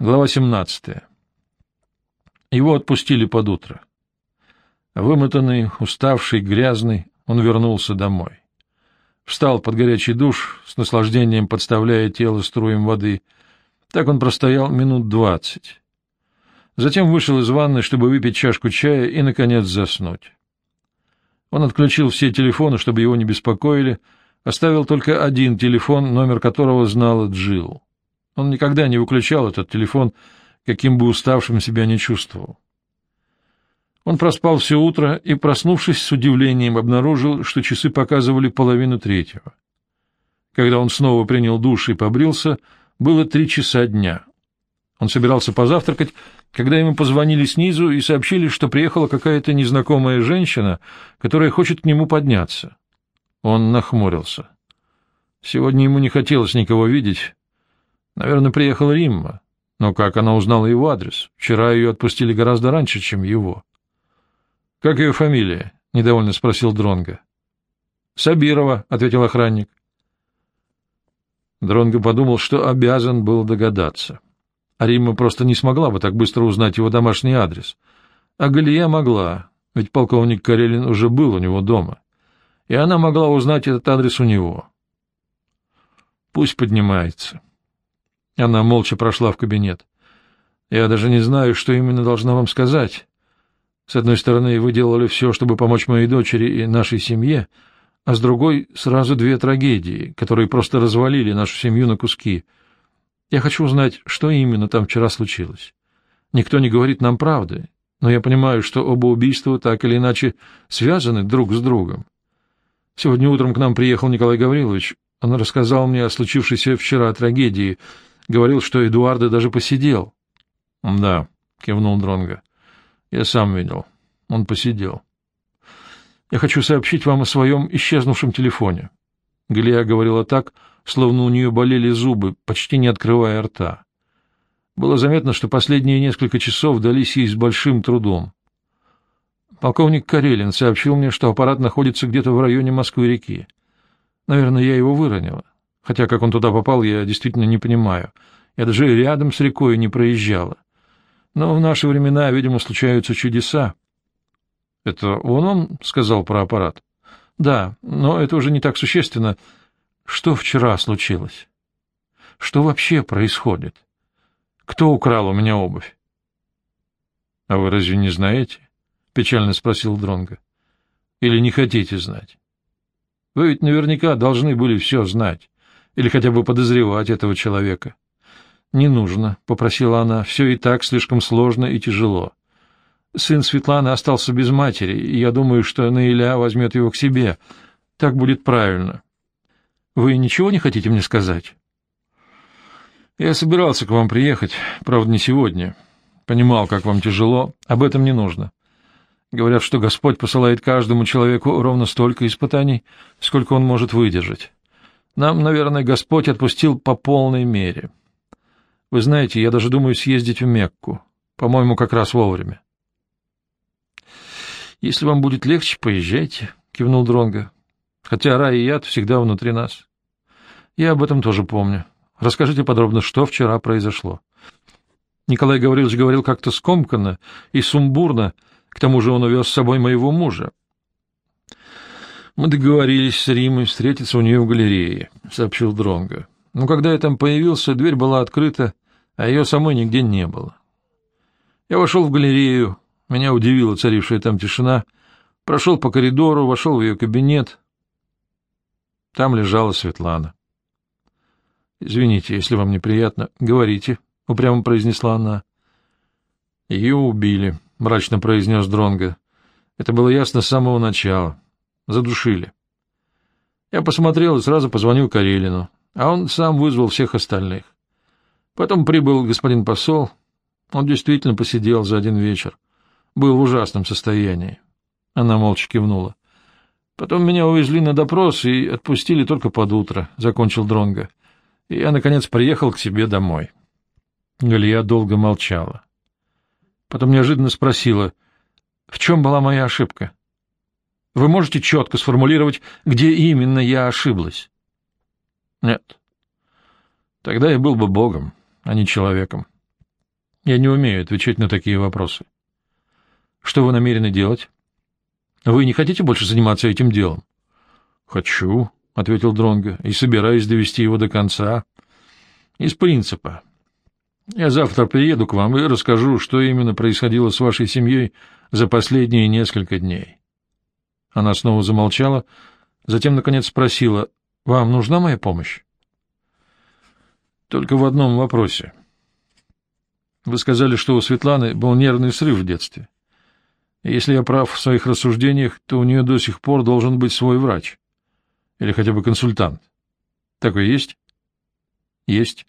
Глава 17. Его отпустили под утро. Вымотанный, уставший, грязный, он вернулся домой. Встал под горячий душ, с наслаждением подставляя тело струем воды. Так он простоял минут двадцать. Затем вышел из ванной, чтобы выпить чашку чая и, наконец, заснуть. Он отключил все телефоны, чтобы его не беспокоили, оставил только один телефон, номер которого знала Джилл. Он никогда не выключал этот телефон, каким бы уставшим себя не чувствовал. Он проспал все утро и, проснувшись с удивлением, обнаружил, что часы показывали половину третьего. Когда он снова принял душ и побрился, было три часа дня. Он собирался позавтракать, когда ему позвонили снизу и сообщили, что приехала какая-то незнакомая женщина, которая хочет к нему подняться. Он нахмурился. Сегодня ему не хотелось никого видеть, Наверное, приехала Римма. Но как она узнала его адрес? Вчера ее отпустили гораздо раньше, чем его. — Как ее фамилия? — недовольно спросил Дронга. Сабирова, — ответил охранник. Дронго подумал, что обязан был догадаться. А Римма просто не смогла бы так быстро узнать его домашний адрес. А Галия могла, ведь полковник Карелин уже был у него дома. И она могла узнать этот адрес у него. Пусть поднимается. Она молча прошла в кабинет. «Я даже не знаю, что именно должна вам сказать. С одной стороны, вы делали все, чтобы помочь моей дочери и нашей семье, а с другой — сразу две трагедии, которые просто развалили нашу семью на куски. Я хочу узнать, что именно там вчера случилось. Никто не говорит нам правды, но я понимаю, что оба убийства так или иначе связаны друг с другом. Сегодня утром к нам приехал Николай Гаврилович. Он рассказал мне о случившейся вчера трагедии — Говорил, что Эдуарда даже посидел. — Да, — кивнул Дронга. Я сам видел. Он посидел. — Я хочу сообщить вам о своем исчезнувшем телефоне. Галия говорила так, словно у нее болели зубы, почти не открывая рта. Было заметно, что последние несколько часов дались ей с большим трудом. Полковник Карелин сообщил мне, что аппарат находится где-то в районе Москвы-реки. Наверное, я его выронила. Хотя как он туда попал, я действительно не понимаю. Я даже рядом с рекой не проезжала. Но в наши времена, видимо, случаются чудеса. — Это он вам сказал про аппарат? — Да, но это уже не так существенно. Что вчера случилось? Что вообще происходит? Кто украл у меня обувь? — А вы разве не знаете? — печально спросил Дронго. Или не хотите знать? Вы ведь наверняка должны были все знать или хотя бы подозревать этого человека. — Не нужно, — попросила она, — все и так слишком сложно и тяжело. Сын Светланы остался без матери, и я думаю, что Наиля возьмет его к себе. Так будет правильно. Вы ничего не хотите мне сказать? Я собирался к вам приехать, правда, не сегодня. Понимал, как вам тяжело, об этом не нужно. Говорят, что Господь посылает каждому человеку ровно столько испытаний, сколько он может выдержать. Нам, наверное, Господь отпустил по полной мере. Вы знаете, я даже думаю съездить в Мекку. По-моему, как раз вовремя. Если вам будет легче, поезжайте, кивнул Дронга. Хотя рай и яд всегда внутри нас. Я об этом тоже помню. Расскажите подробно, что вчера произошло. Николай Гаврилович говорил как-то скомканно и сумбурно, к тому же он увез с собой моего мужа. Мы договорились с Римой встретиться у нее в галерее, сообщил Дронго. Но когда я там появился, дверь была открыта, а ее самой нигде не было. Я вошел в галерею, меня удивила царившая там тишина, прошел по коридору, вошел в ее кабинет. Там лежала Светлана. — Извините, если вам неприятно. — Говорите, — упрямо произнесла она. — Ее убили, — мрачно произнес Дронго. Это было ясно с самого начала. Задушили. Я посмотрел и сразу позвонил Карелину, а он сам вызвал всех остальных. Потом прибыл господин посол. Он действительно посидел за один вечер. Был в ужасном состоянии. Она молча кивнула. Потом меня увезли на допрос и отпустили только под утро, — закончил Дронга. И я, наконец, приехал к себе домой. Галия долго молчала. Потом неожиданно спросила, в чем была моя ошибка. Вы можете четко сформулировать, где именно я ошиблась? Нет. Тогда я был бы богом, а не человеком. Я не умею отвечать на такие вопросы. Что вы намерены делать? Вы не хотите больше заниматься этим делом? Хочу, ответил Дронго, и собираюсь довести его до конца. Из принципа. Я завтра приеду к вам и расскажу, что именно происходило с вашей семьей за последние несколько дней. Она снова замолчала, затем, наконец, спросила, «Вам нужна моя помощь?» «Только в одном вопросе. Вы сказали, что у Светланы был нервный срыв в детстве. Если я прав в своих рассуждениях, то у нее до сих пор должен быть свой врач. Или хотя бы консультант. Такой есть?» «Есть».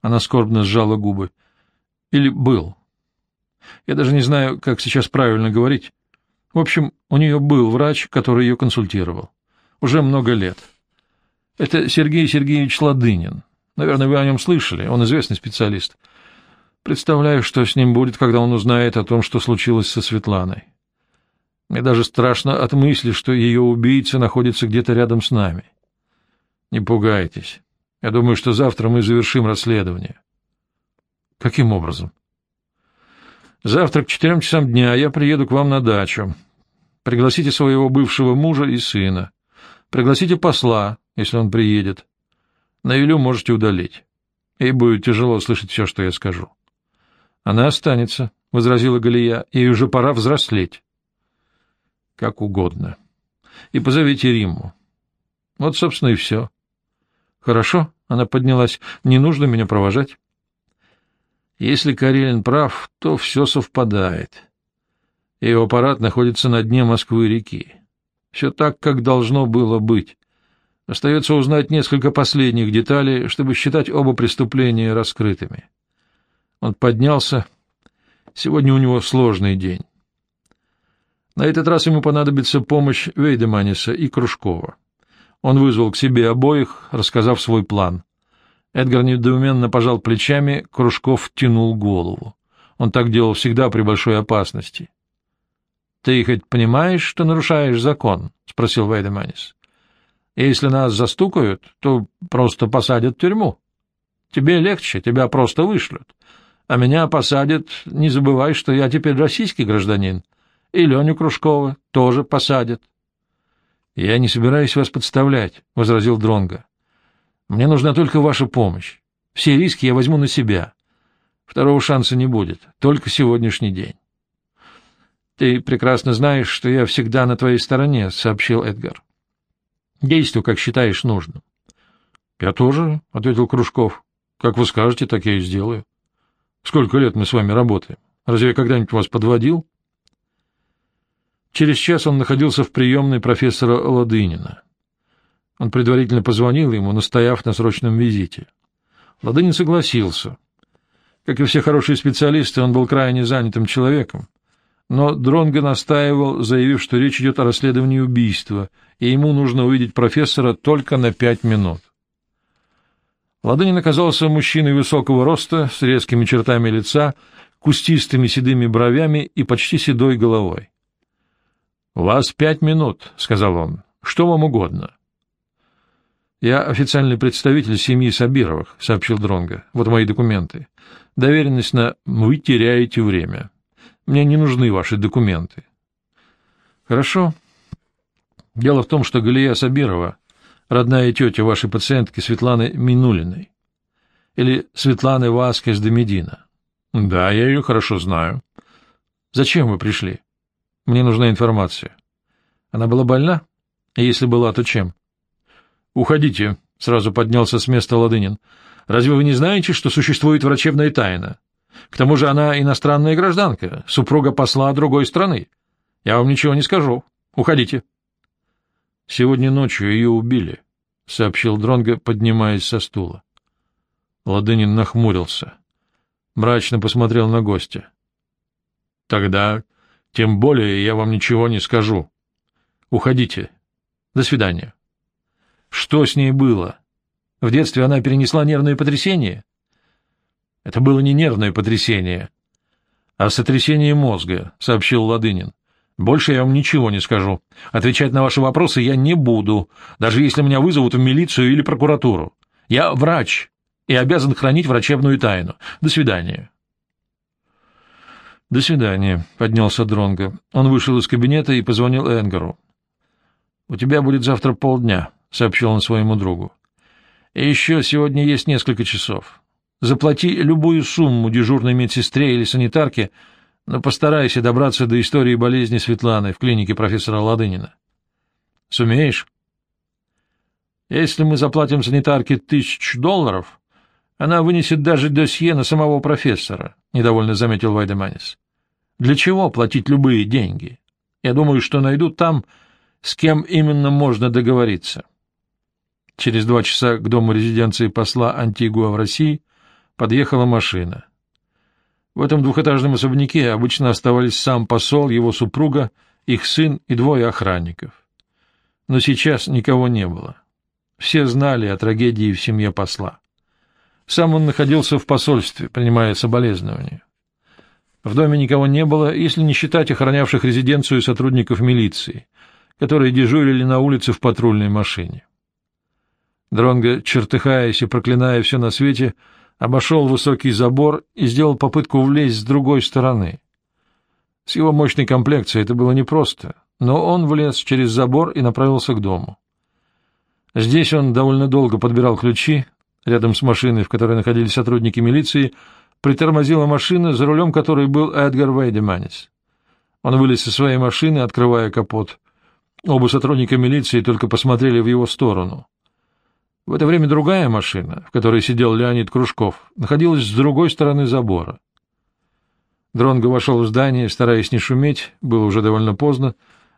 Она скорбно сжала губы. «Или был. Я даже не знаю, как сейчас правильно говорить. В общем, у нее был врач, который ее консультировал. Уже много лет. Это Сергей Сергеевич Ладынин. Наверное, вы о нем слышали, он известный специалист. Представляю, что с ним будет, когда он узнает о том, что случилось со Светланой. Мне даже страшно от мысли, что ее убийца находится где-то рядом с нами. Не пугайтесь. Я думаю, что завтра мы завершим расследование. Каким образом? Завтра к четырем часам дня я приеду к вам на дачу. Пригласите своего бывшего мужа и сына. Пригласите посла, если он приедет. Наилю можете удалить. Ей будет тяжело слышать все, что я скажу. Она останется, — возразила Галия, — ей уже пора взрослеть. Как угодно. И позовите Римму. Вот, собственно, и все. Хорошо, — она поднялась, — не нужно меня провожать. Если Карелин прав, то все совпадает. Его аппарат находится на дне Москвы-реки. Все так, как должно было быть. Остается узнать несколько последних деталей, чтобы считать оба преступления раскрытыми. Он поднялся. Сегодня у него сложный день. На этот раз ему понадобится помощь Вейдеманиса и Кружкова. Он вызвал к себе обоих, рассказав свой план. Эдгар недоуменно пожал плечами, Кружков тянул голову. Он так делал всегда при большой опасности. — Ты хоть понимаешь, что нарушаешь закон? — спросил Вейдеманис. — Если нас застукают, то просто посадят в тюрьму. Тебе легче, тебя просто вышлют. А меня посадят, не забывай, что я теперь российский гражданин. И Леню Кружкова тоже посадят. — Я не собираюсь вас подставлять, — возразил Дронга. Мне нужна только ваша помощь. Все риски я возьму на себя. Второго шанса не будет, только сегодняшний день. — Ты прекрасно знаешь, что я всегда на твоей стороне, — сообщил Эдгар. — Действуй, как считаешь нужным. — Я тоже, — ответил Кружков. — Как вы скажете, так я и сделаю. Сколько лет мы с вами работаем? Разве я когда-нибудь вас подводил? Через час он находился в приемной профессора Ладынина. Он предварительно позвонил ему, настояв на срочном визите. Ладынин согласился. Как и все хорошие специалисты, он был крайне занятым человеком. Но Дронго настаивал, заявив, что речь идет о расследовании убийства, и ему нужно увидеть профессора только на пять минут. Ладынин оказался мужчиной высокого роста, с резкими чертами лица, кустистыми седыми бровями и почти седой головой. — У вас пять минут, — сказал он. — Что вам угодно? Я официальный представитель семьи Сабировых, сообщил Дронга. Вот мои документы. Доверенность на вы теряете время. Мне не нужны ваши документы. Хорошо. Дело в том, что Галия Сабирова родная тетя вашей пациентки Светланы Минулиной. Или Светланы Васкес де Медина. Да, я ее хорошо знаю. Зачем вы пришли? Мне нужна информация. Она была больна? Если была, то чем? «Уходите», — сразу поднялся с места Ладынин. «Разве вы не знаете, что существует врачебная тайна? К тому же она иностранная гражданка, супруга посла другой страны. Я вам ничего не скажу. Уходите». «Сегодня ночью ее убили», — сообщил Дронго, поднимаясь со стула. Ладынин нахмурился. Мрачно посмотрел на гостя. «Тогда, тем более, я вам ничего не скажу. Уходите. До свидания». Что с ней было? В детстве она перенесла нервное потрясение? Это было не нервное потрясение, а сотрясение мозга, — сообщил Ладынин. Больше я вам ничего не скажу. Отвечать на ваши вопросы я не буду, даже если меня вызовут в милицию или прокуратуру. Я врач и обязан хранить врачебную тайну. До свидания. До свидания, поднялся Дронго. Он вышел из кабинета и позвонил Энгеру. У тебя будет завтра полдня, сообщил он своему другу. Еще сегодня есть несколько часов. Заплати любую сумму дежурной медсестре или санитарке, но постарайся добраться до истории болезни Светланы в клинике профессора Ладынина. Сумеешь? Если мы заплатим санитарке тысячу долларов, она вынесет даже досье на самого профессора, — недовольно заметил Вайдеманис. Для чего платить любые деньги? Я думаю, что найдут там, с кем именно можно договориться. Через два часа к дому резиденции посла Антигуа в России подъехала машина. В этом двухэтажном особняке обычно оставались сам посол, его супруга, их сын и двое охранников. Но сейчас никого не было. Все знали о трагедии в семье посла. Сам он находился в посольстве, принимая соболезнования. В доме никого не было, если не считать охранявших резиденцию сотрудников милиции, которые дежурили на улице в патрульной машине. Дронго, чертыхаясь и проклиная все на свете, обошел высокий забор и сделал попытку влезть с другой стороны. С его мощной комплекцией это было непросто, но он влез через забор и направился к дому. Здесь он довольно долго подбирал ключи, рядом с машиной, в которой находились сотрудники милиции, притормозила машина, за рулем которой был Эдгар Вейдеманис. Он вылез из своей машины, открывая капот. Оба сотрудника милиции только посмотрели в его сторону. В это время другая машина, в которой сидел Леонид Кружков, находилась с другой стороны забора. Дронго вошел в здание, стараясь не шуметь, было уже довольно поздно,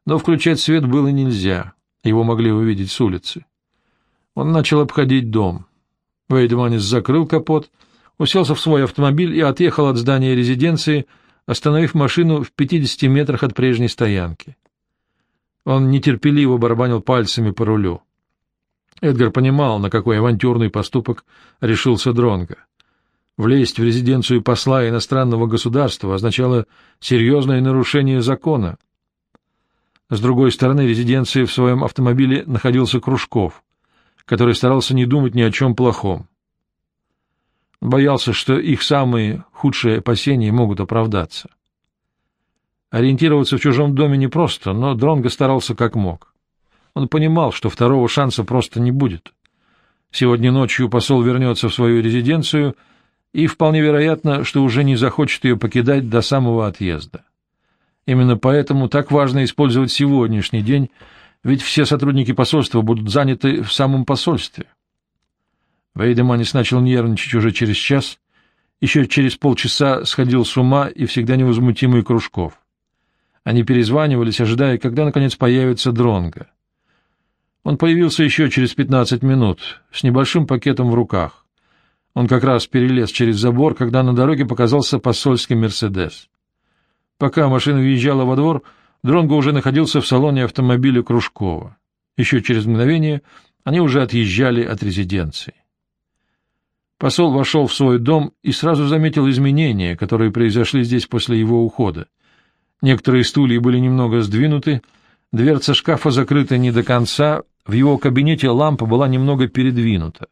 но включать свет было нельзя, его могли увидеть с улицы. Он начал обходить дом. Вейдманис закрыл капот, уселся в свой автомобиль и отъехал от здания резиденции, остановив машину в 50 метрах от прежней стоянки. Он нетерпеливо барабанил пальцами по рулю. Эдгар понимал, на какой авантюрный поступок решился Дронго. Влезть в резиденцию посла иностранного государства означало серьезное нарушение закона. С другой стороны резиденции в своем автомобиле находился Кружков, который старался не думать ни о чем плохом. Боялся, что их самые худшие опасения могут оправдаться. Ориентироваться в чужом доме непросто, но Дронго старался как мог. Он понимал, что второго шанса просто не будет. Сегодня ночью посол вернется в свою резиденцию, и вполне вероятно, что уже не захочет ее покидать до самого отъезда. Именно поэтому так важно использовать сегодняшний день, ведь все сотрудники посольства будут заняты в самом посольстве. Вейдеманис начал нервничать уже через час, еще через полчаса сходил с ума и всегда невозмутимый Кружков. Они перезванивались, ожидая, когда, наконец, появится Дронга. Он появился еще через пятнадцать минут, с небольшим пакетом в руках. Он как раз перелез через забор, когда на дороге показался посольский «Мерседес». Пока машина въезжала во двор, Дронго уже находился в салоне автомобиля Кружкова. Еще через мгновение они уже отъезжали от резиденции. Посол вошел в свой дом и сразу заметил изменения, которые произошли здесь после его ухода. Некоторые стулья были немного сдвинуты, дверца шкафа закрыта не до конца, в его кабинете лампа была немного передвинута.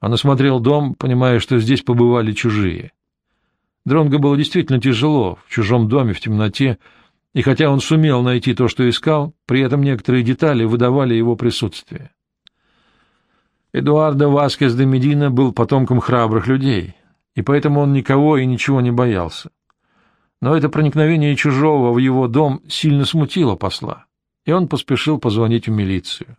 Он осмотрел дом, понимая, что здесь побывали чужие. Дронго было действительно тяжело, в чужом доме, в темноте, и хотя он сумел найти то, что искал, при этом некоторые детали выдавали его присутствие. Эдуардо Васкес де Медина был потомком храбрых людей, и поэтому он никого и ничего не боялся. Но это проникновение чужого в его дом сильно смутило посла, и он поспешил позвонить в милицию.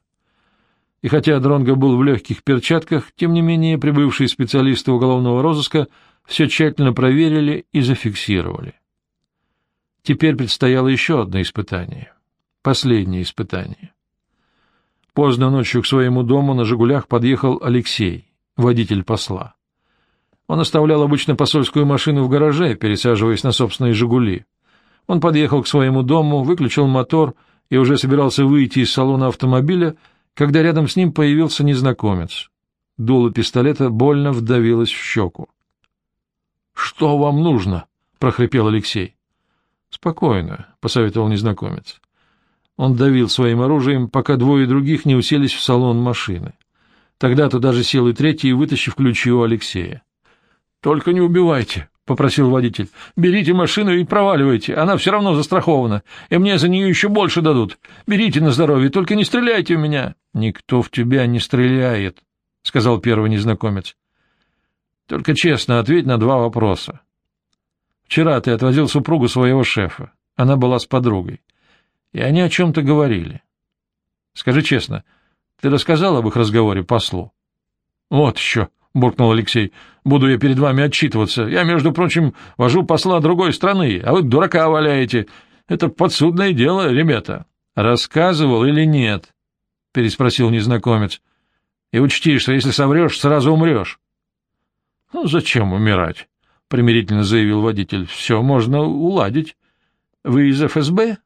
И хотя Дронго был в легких перчатках, тем не менее прибывшие специалисты уголовного розыска все тщательно проверили и зафиксировали. Теперь предстояло еще одно испытание. Последнее испытание. Поздно ночью к своему дому на «Жигулях» подъехал Алексей, водитель посла. Он оставлял обычно посольскую машину в гараже, пересаживаясь на собственные «Жигули». Он подъехал к своему дому, выключил мотор и уже собирался выйти из салона автомобиля, когда рядом с ним появился незнакомец. Дуло пистолета больно вдавилось в щеку. — Что вам нужно? — прохрипел Алексей. — Спокойно, — посоветовал незнакомец. Он давил своим оружием, пока двое других не уселись в салон машины. Тогда туда же сел и третий, вытащив ключи у Алексея. — Только не убивайте, — попросил водитель. — Берите машину и проваливайте, она все равно застрахована, и мне за нее еще больше дадут. Берите на здоровье, только не стреляйте в меня. — Никто в тебя не стреляет, — сказал первый незнакомец. — Только честно ответь на два вопроса. Вчера ты отвозил супругу своего шефа, она была с подругой, и они о чем-то говорили. Скажи честно, ты рассказал об их разговоре послу? — Вот еще, —— буркнул Алексей. — Буду я перед вами отчитываться. Я, между прочим, вожу посла другой страны, а вы дурака валяете. Это подсудное дело, ребята. — Рассказывал или нет? — переспросил незнакомец. — И учти, что если соврешь, сразу умрешь. — Ну, зачем умирать? — примирительно заявил водитель. — Все можно уладить. — Вы из ФСБ?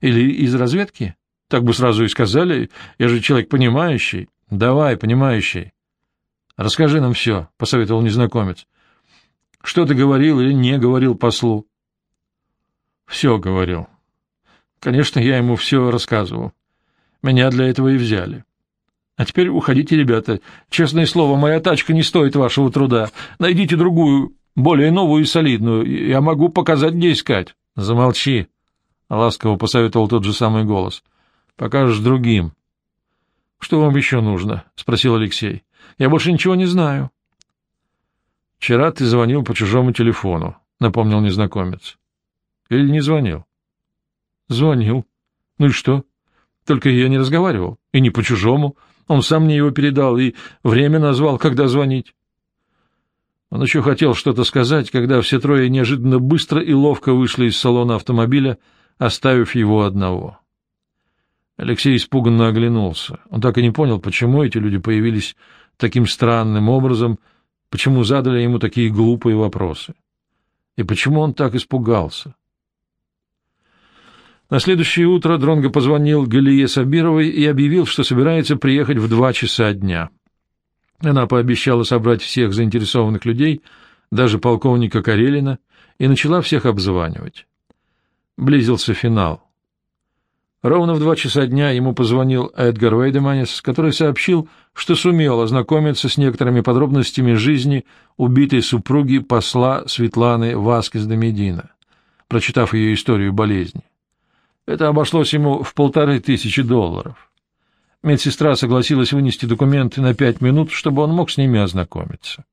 Или из разведки? Так бы сразу и сказали. Я же человек понимающий. — Давай, понимающий. Расскажи нам все, — посоветовал незнакомец. — Что ты говорил или не говорил послу? — Все говорил. Конечно, я ему все рассказывал. Меня для этого и взяли. А теперь уходите, ребята. Честное слово, моя тачка не стоит вашего труда. Найдите другую, более новую и солидную. Я могу показать, где искать. — Замолчи, — ласково посоветовал тот же самый голос. — Покажешь другим. — Что вам еще нужно? — спросил Алексей. Я больше ничего не знаю. — Вчера ты звонил по чужому телефону, — напомнил незнакомец. — Или не звонил? — Звонил. Ну и что? Только я не разговаривал. И не по чужому. Он сам мне его передал и время назвал, когда звонить. Он еще хотел что-то сказать, когда все трое неожиданно быстро и ловко вышли из салона автомобиля, оставив его одного. Алексей испуганно оглянулся. Он так и не понял, почему эти люди появились таким странным образом, почему задали ему такие глупые вопросы. И почему он так испугался? На следующее утро Дронго позвонил Галие Сабировой и объявил, что собирается приехать в два часа дня. Она пообещала собрать всех заинтересованных людей, даже полковника Карелина, и начала всех обзванивать. Близился финал. Ровно в два часа дня ему позвонил Эдгар Вейдеманис, который сообщил, что сумел ознакомиться с некоторыми подробностями жизни убитой супруги посла Светланы Васкес де Медина, прочитав ее историю болезни. Это обошлось ему в полторы тысячи долларов. Медсестра согласилась вынести документы на пять минут, чтобы он мог с ними ознакомиться.